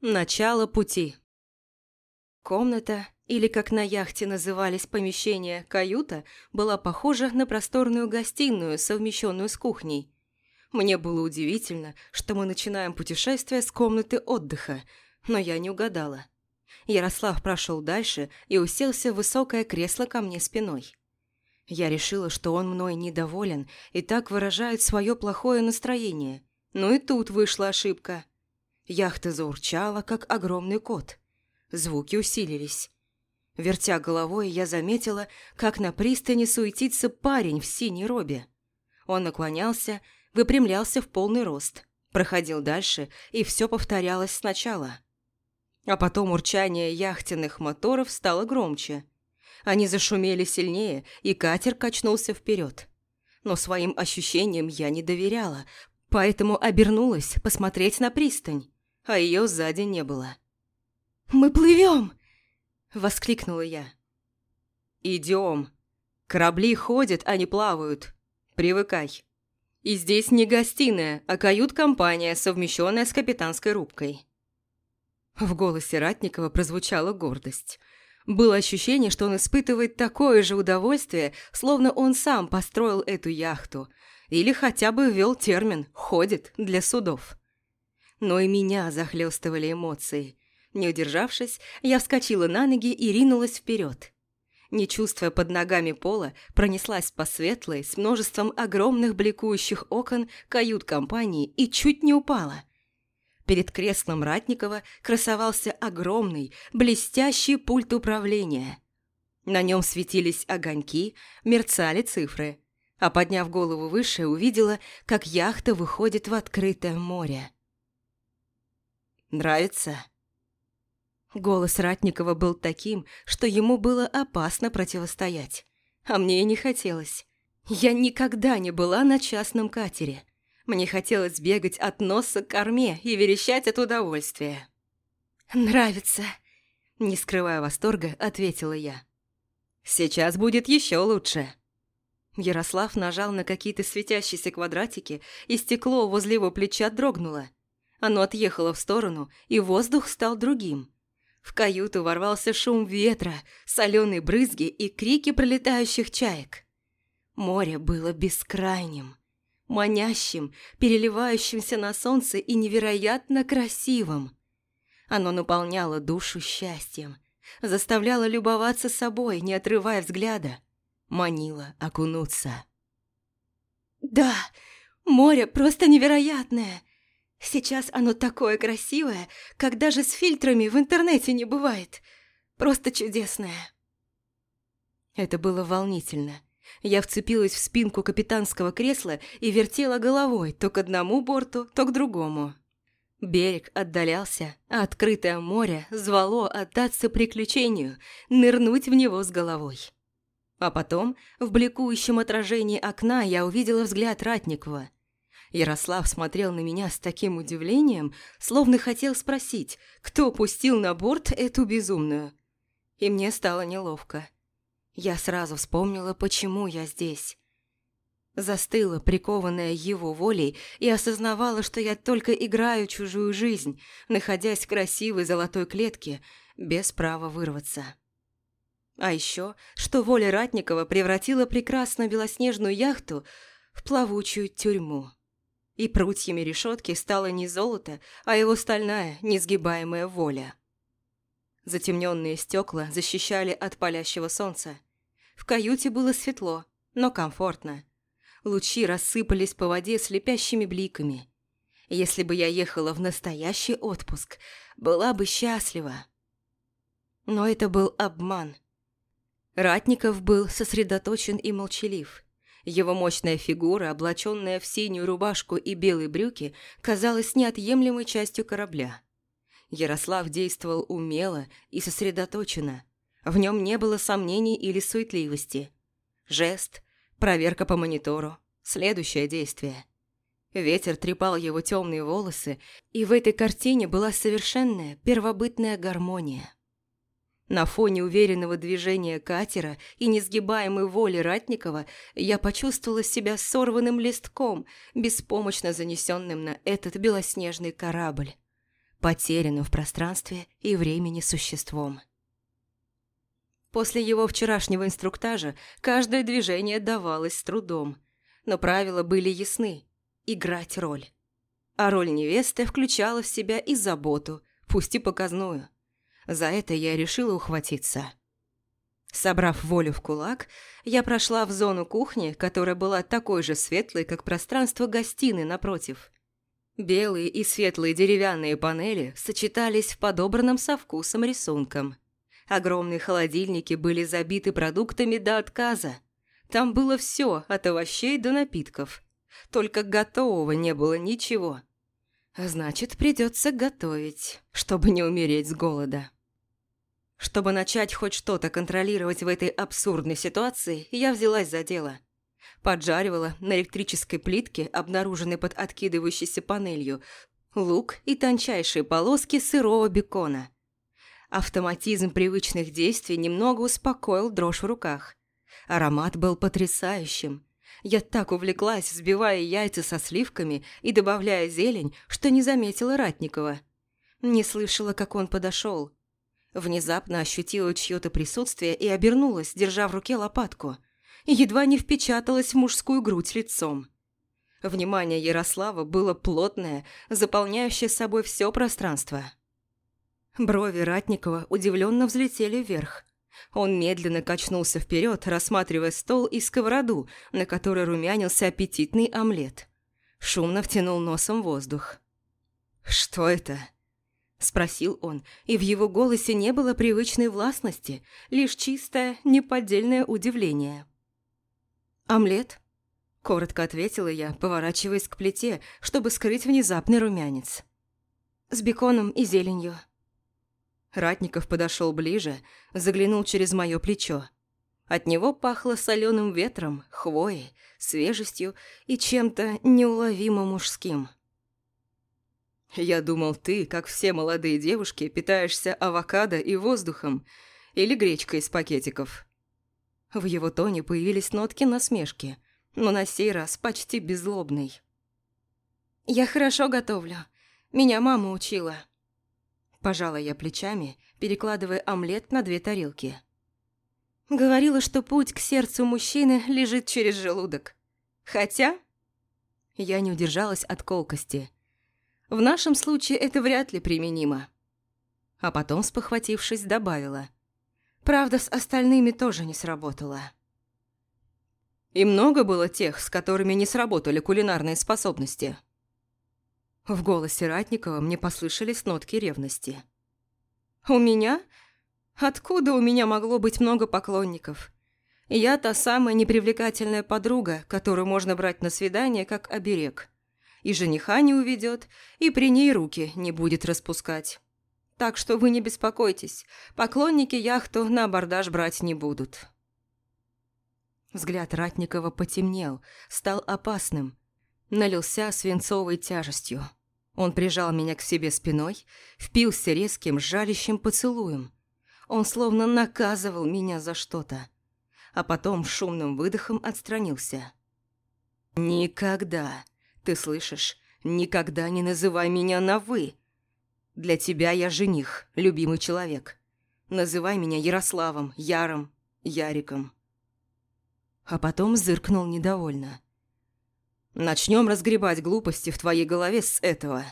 Начало пути. Комната, или как на яхте назывались помещения, каюта, была похожа на просторную гостиную, совмещенную с кухней. Мне было удивительно, что мы начинаем путешествие с комнаты отдыха, но я не угадала. Ярослав прошел дальше и уселся в высокое кресло ко мне спиной. Я решила, что он мной недоволен и так выражает свое плохое настроение. Но и тут вышла ошибка. Яхта заурчала, как огромный кот. Звуки усилились. Вертя головой, я заметила, как на пристани суетится парень в синей робе. Он наклонялся, выпрямлялся в полный рост, проходил дальше, и все повторялось сначала. А потом урчание яхтенных моторов стало громче. Они зашумели сильнее, и катер качнулся вперед. Но своим ощущениям я не доверяла, поэтому обернулась посмотреть на пристань, а ее сзади не было. «Мы плывем!» – воскликнула я. «Идем. Корабли ходят, а не плавают. Привыкай. И здесь не гостиная, а кают-компания, совмещенная с капитанской рубкой». В голосе Ратникова прозвучала гордость. Было ощущение, что он испытывает такое же удовольствие, словно он сам построил эту яхту, или хотя бы ввел термин «ходит» для судов. Но и меня захлестывали эмоции. Не удержавшись, я вскочила на ноги и ринулась вперед. Не чувствуя под ногами пола, пронеслась по светлой с множеством огромных бликующих окон кают-компании и чуть не упала. Перед креслом Ратникова красовался огромный, блестящий пульт управления. На нем светились огоньки, мерцали цифры. А подняв голову выше, увидела, как яхта выходит в открытое море. «Нравится?» Голос Ратникова был таким, что ему было опасно противостоять. А мне и не хотелось. Я никогда не была на частном катере. Мне хотелось бегать от носа к корме и верещать от удовольствия. «Нравится», – не скрывая восторга, ответила я. «Сейчас будет еще лучше». Ярослав нажал на какие-то светящиеся квадратики, и стекло возле его плеча дрогнуло. Оно отъехало в сторону, и воздух стал другим. В каюту ворвался шум ветра, соленые брызги и крики пролетающих чаек. Море было бескрайним манящим, переливающимся на солнце и невероятно красивым. Оно наполняло душу счастьем, заставляло любоваться собой, не отрывая взгляда, манило окунуться. «Да, море просто невероятное!» Сейчас оно такое красивое, как даже с фильтрами в интернете не бывает. Просто чудесное. Это было волнительно. Я вцепилась в спинку капитанского кресла и вертела головой то к одному борту, то к другому. Берег отдалялся, а открытое море звало отдаться приключению, нырнуть в него с головой. А потом, в бликующем отражении окна, я увидела взгляд Ратникова. Ярослав смотрел на меня с таким удивлением, словно хотел спросить, кто пустил на борт эту безумную. И мне стало неловко. Я сразу вспомнила, почему я здесь. Застыла, прикованная его волей, и осознавала, что я только играю чужую жизнь, находясь в красивой золотой клетке, без права вырваться. А еще, что воля Ратникова превратила прекрасную белоснежную яхту в плавучую тюрьму. И прутьями решетки стало не золото, а его стальная, несгибаемая воля. Затемненные стекла защищали от палящего солнца. В каюте было светло, но комфортно. Лучи рассыпались по воде слепящими бликами. Если бы я ехала в настоящий отпуск, была бы счастлива. Но это был обман. Ратников был сосредоточен и молчалив. Его мощная фигура, облаченная в синюю рубашку и белые брюки, казалась неотъемлемой частью корабля. Ярослав действовал умело и сосредоточенно, в нем не было сомнений или суетливости. Жест, проверка по монитору, следующее действие. Ветер трепал его темные волосы, и в этой картине была совершенная первобытная гармония. На фоне уверенного движения катера и несгибаемой воли Ратникова я почувствовала себя сорванным листком, беспомощно занесенным на этот белоснежный корабль. потерянным в пространстве и времени существом. После его вчерашнего инструктажа каждое движение давалось с трудом, но правила были ясны – играть роль. А роль невесты включала в себя и заботу, пусть и показную. За это я решила ухватиться. Собрав волю в кулак, я прошла в зону кухни, которая была такой же светлой, как пространство гостиной напротив. Белые и светлые деревянные панели сочетались в подобранном со вкусом рисунком. Огромные холодильники были забиты продуктами до отказа. Там было все, от овощей до напитков. Только готового не было ничего. Значит, придется готовить, чтобы не умереть с голода. Чтобы начать хоть что-то контролировать в этой абсурдной ситуации, я взялась за дело. Поджаривала на электрической плитке, обнаруженной под откидывающейся панелью, лук и тончайшие полоски сырого бекона. Автоматизм привычных действий немного успокоил дрожь в руках. Аромат был потрясающим. Я так увлеклась, взбивая яйца со сливками и добавляя зелень, что не заметила Ратникова. Не слышала, как он подошел. Внезапно ощутила чье-то присутствие и обернулась, держа в руке лопатку. Едва не впечаталась в мужскую грудь лицом. Внимание Ярослава было плотное, заполняющее собой все пространство. Брови Ратникова удивленно взлетели вверх. Он медленно качнулся вперед, рассматривая стол и сковороду, на которой румянился аппетитный омлет. Шумно втянул носом воздух. «Что это?» Спросил он, и в его голосе не было привычной властности, лишь чистое, неподдельное удивление. «Омлет?» – коротко ответила я, поворачиваясь к плите, чтобы скрыть внезапный румянец. «С беконом и зеленью». Ратников подошел ближе, заглянул через мое плечо. От него пахло соленым ветром, хвоей, свежестью и чем-то неуловимо мужским. «Я думал, ты, как все молодые девушки, питаешься авокадо и воздухом или гречкой из пакетиков». В его тоне появились нотки насмешки, но на сей раз почти беззлобный. «Я хорошо готовлю. Меня мама учила». Пожала я плечами, перекладывая омлет на две тарелки. Говорила, что путь к сердцу мужчины лежит через желудок. Хотя... Я не удержалась от колкости – в нашем случае это вряд ли применимо. А потом, спохватившись, добавила. Правда, с остальными тоже не сработало. И много было тех, с которыми не сработали кулинарные способности. В голосе Ратникова мне послышались нотки ревности. «У меня? Откуда у меня могло быть много поклонников? Я та самая непривлекательная подруга, которую можно брать на свидание как оберег и жениха не уведет, и при ней руки не будет распускать. Так что вы не беспокойтесь, поклонники яхту на абордаж брать не будут». Взгляд Ратникова потемнел, стал опасным, налился свинцовой тяжестью. Он прижал меня к себе спиной, впился резким, жалящим поцелуем. Он словно наказывал меня за что-то, а потом шумным выдохом отстранился. «Никогда, ты слышишь? Никогда не называй меня на «вы». Для тебя я жених, любимый человек. Называй меня Ярославом, Яром, Яриком. А потом зыркнул недовольно. Начнем разгребать глупости в твоей голове с этого.